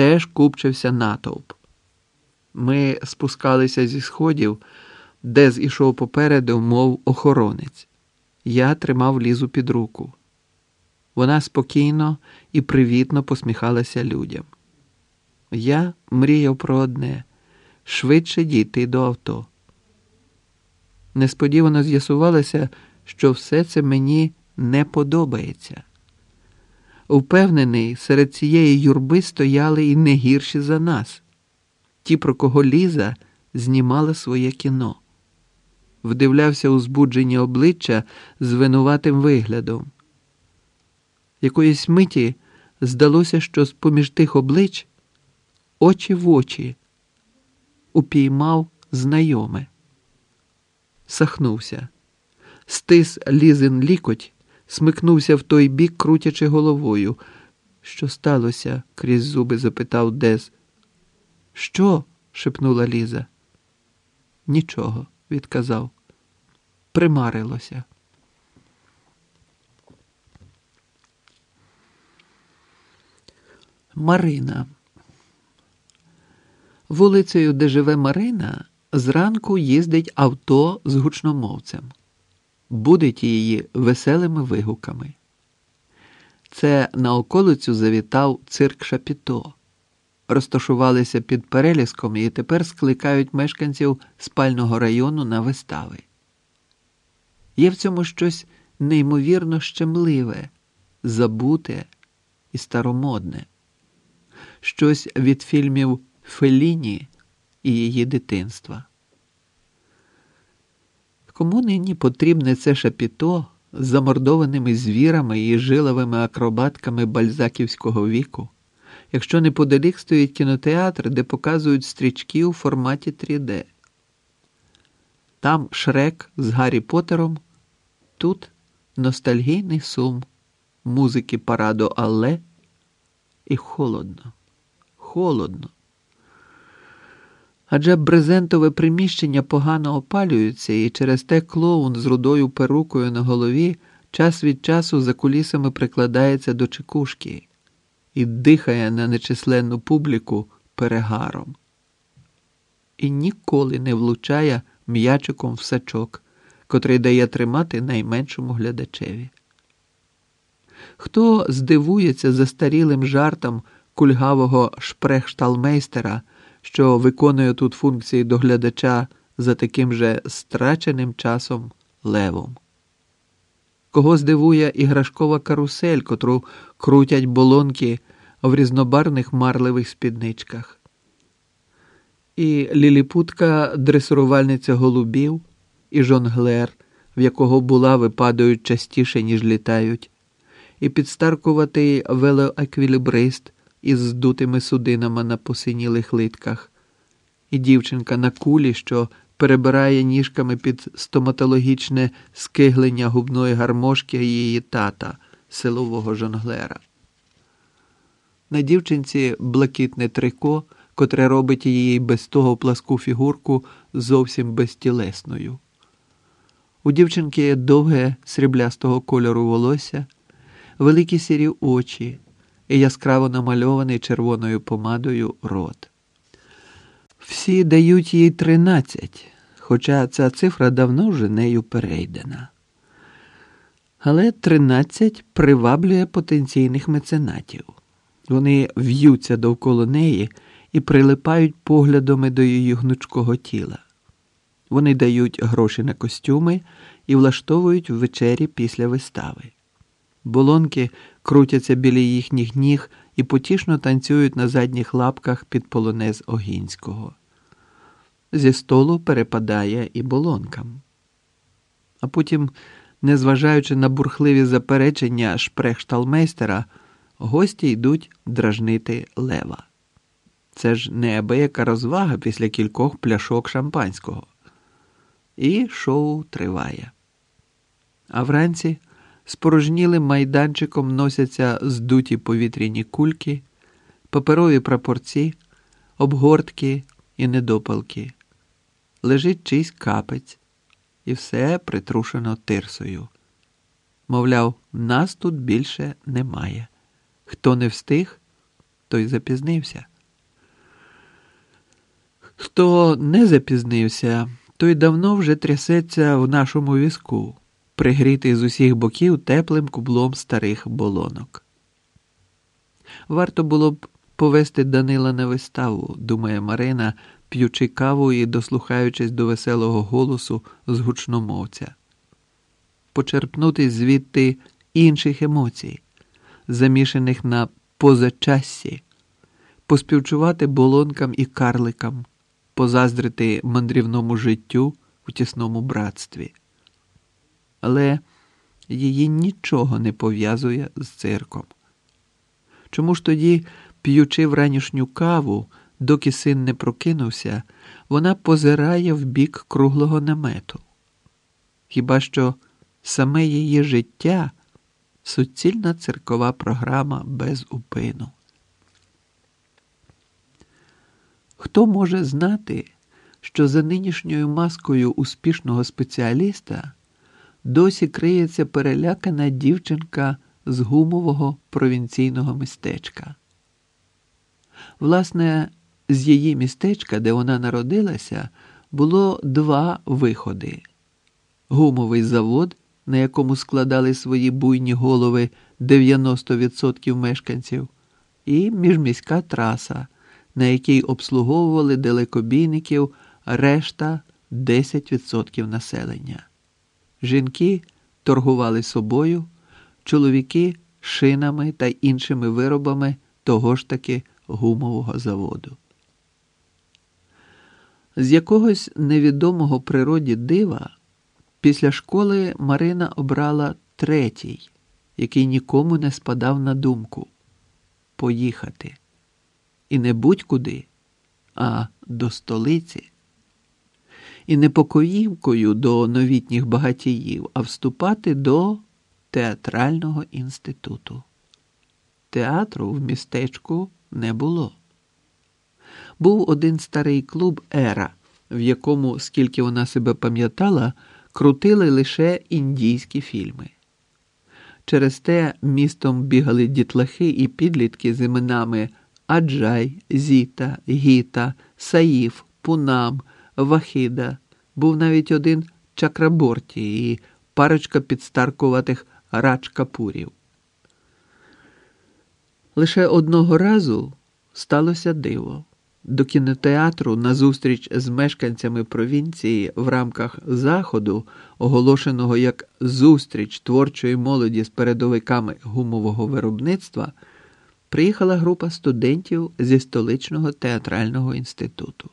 теж купчився натовп. Ми спускалися зі сходів, де зійшов попереду, мов охоронець. Я тримав лізу під руку. Вона спокійно і привітно посміхалася людям. Я мріяв про одне швидше дійти до авто. Несподівано з'ясувалося, що все це мені не подобається. Впевнений, серед цієї юрби стояли і не гірші за нас, ті, про кого Ліза знімала своє кіно, вдивлявся у збуджені обличчя з винуватим виглядом. Якоїсь миті здалося, що з поміж тих облич очі в очі упіймав знайоме. Сахнувся, стис лізин лікоть, смикнувся в той бік, крутячи головою. Що сталося? крізь зуби запитав Дез. Що? шепнула Ліза. Нічого, відказав. Примарилося. Марина. Вулицею, де живе Марина, зранку їздить авто з гучномовцем, будить її веселими вигуками. Це на околицю завітав цирк Шапіто. Розташувалися під переліском і тепер скликають мешканців спального району на вистави. Є в цьому щось неймовірно щемливе, забуте і старомодне, щось від фільмів Феліні і її дитинства. Кому нині потрібне це шапіто з замордованими звірами і жиловими акробатками бальзаківського віку, якщо неподалік стоїть кінотеатр, де показують стрічки у форматі 3D? Там Шрек з Гаррі Поттером, тут ностальгійний сум, музики параду Алле і холодно, холодно. Адже брезентове приміщення погано опалюється, і через те клоун з рудою перукою на голові час від часу за кулісами прикладається до чекушки і дихає на нечисленну публіку перегаром. І ніколи не влучає м'ячиком в сачок, котрий дає тримати найменшому глядачеві. Хто здивується застарілим жартом кульгавого шпрехшталмейстера, що виконує тут функції доглядача за таким же страченим часом левом? Кого здивує іграшкова карусель, котру крутять болонки в різнобарних марливих спідничках? І ліліпутка дресурувальниця голубів, і жонглер, в якого була падають частіше, ніж літають, і підстаркуватий велоеквілібрист із здутими судинами на посинілих литках, і дівчинка на кулі, що перебирає ніжками під стоматологічне скиглення губної гармошки її тата, силового жонглера. На дівчинці блакитне трико, котре робить її без того пласку фігурку зовсім безтілесною. У дівчинки довге сріблястого кольору волосся, великі сірі очі і яскраво намальований червоною помадою рот. Всі дають їй тринадцять, хоча ця цифра давно вже нею перейдена. Але тринадцять приваблює потенційних меценатів. Вони в'ються довкола неї і прилипають поглядами до її гнучкого тіла. Вони дають гроші на костюми і влаштовують вечері після вистави. Болонки крутяться біля їхніх ніг і потішно танцюють на задніх лапках під полонез Огінського. Зі столу перепадає і болонкам. А потім, незважаючи на бурхливі заперечення шпрехшталмейстера, гості йдуть дражнити лева. Це ж неабияка розвага після кількох пляшок шампанського. І шоу триває. А вранці спорожнілим майданчиком носяться здуті повітряні кульки, паперові прапорці, обгортки і недопалки. Лежить чийсь капець, і все притрушено тирсою. Мовляв, нас тут більше немає. Хто не встиг, той запізнився. Хто не запізнився, той давно вже трясеться в нашому візку, пригрітий з усіх боків теплим кублом старих болонок. Варто було б повести Данила на виставу, думає Марина, п'ючи каву і дослухаючись до веселого голосу з гучномовця, почерпнути звідти інших емоцій, замішаних на позачассі, поспівчувати болонкам і карликам, позаздрити мандрівному життю у тісному братстві. Але її нічого не пов'язує з цирком. Чому ж тоді, п'ючи вранішню каву, доки син не прокинувся, вона позирає в бік круглого намету? Хіба що саме її життя суцільна циркова програма без упину? Хто може знати, що за нинішньою маскою успішного спеціаліста досі криється перелякана дівчинка з гумового провінційного містечка? Власне, з її містечка, де вона народилася, було два виходи: гумовий завод, на якому складали свої буйні голови 90% мешканців, і міжміська траса, на якій обслуговували далекобійників решта 10% населення. Жінки торгували собою, чоловіки шинами та іншими виробами того ж таки гумового заводу. З якогось невідомого природі дива після школи Марина обрала третій, який нікому не спадав на думку поїхати. І не будь-куди, а до столиці. І не покоївкою до новітніх багатіїв, а вступати до театрального інституту. Театру в містечку не було. Був один старий клуб Ера, в якому, скільки вона себе пам'ятала, крутили лише індійські фільми. Через те містом бігали дітлахи і підлітки з іменами Аджай, Зіта, Гіта, Саїф, Пунам, Вахида. Був навіть один чакраборті і парочка підстаркуватих рачкапурів. Лише одного разу сталося диво. До кінотеатру на зустріч з мешканцями провінції в рамках заходу, оголошеного як зустріч творчої молоді з передовиками гумового виробництва, приїхала група студентів зі столичного театрального інституту.